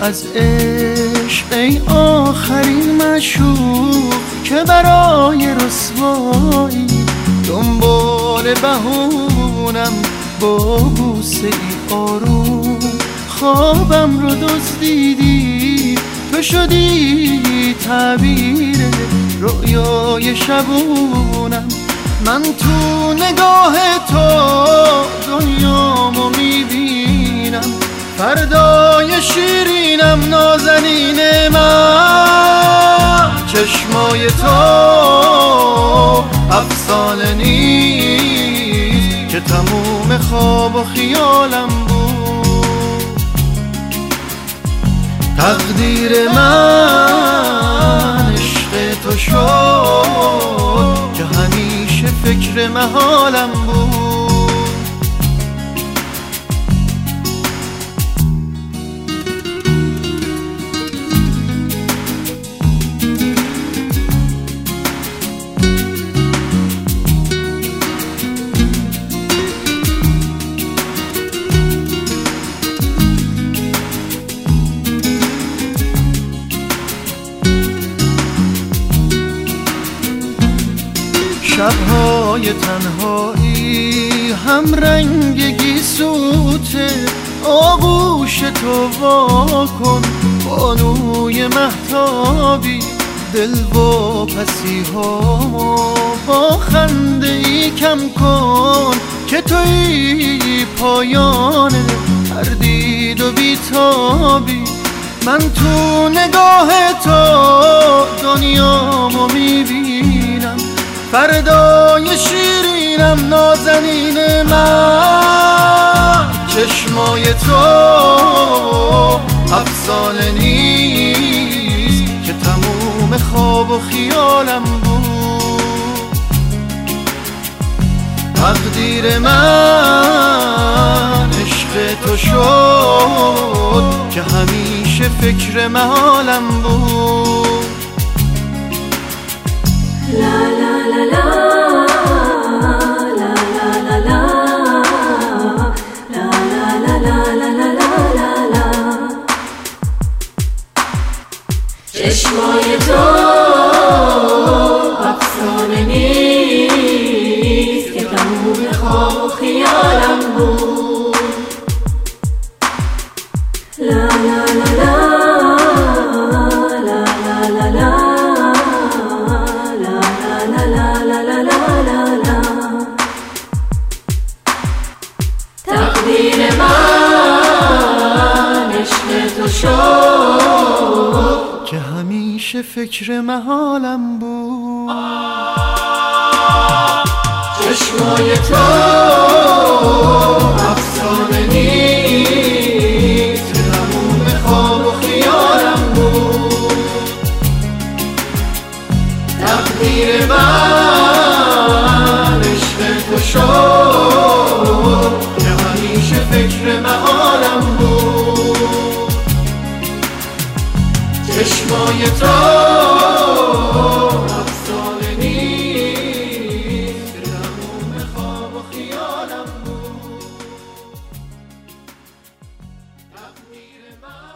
از عشق ای آخرین مشوق که برای رسوایی دنبال بهونم با بوسه ای آروم. خوابم رو دزدیدی تو شدی تعبیر رؤیای شبونم. من تو نگاه تو دنیامو می‌بینم. فردای شیرینم نازنین من چشمای تو افسانه نیست که تموم خواب و خیالم بود. تقدیر من عشق تو شد که همیشه فکر محالم بود شبهای تنهایی هم رنگ گیسوته آغوش تو وا کن بانوی محتابی دل و پسی ها با خنده ای کم کن که توی پایان تردید و بیتابی. من تو نگاه تو دنیامو می‌بینم. فردای شیرینم نازنین من. چشمای تو افسانه نیست که تموم خواب و خیالم بود. تقدیر من عشق تو شد که همیشه فکر محالم بود. چشمای تو افسانه نیست که تموم خواب خیالم بود لا لا لا لا تقدیر من تو شد که همیشه فکر محالم بود. چشمای تو افسانه نیست. تموم خواب و خیالم بود. تقدیر من عشق تو شد. I'm needing my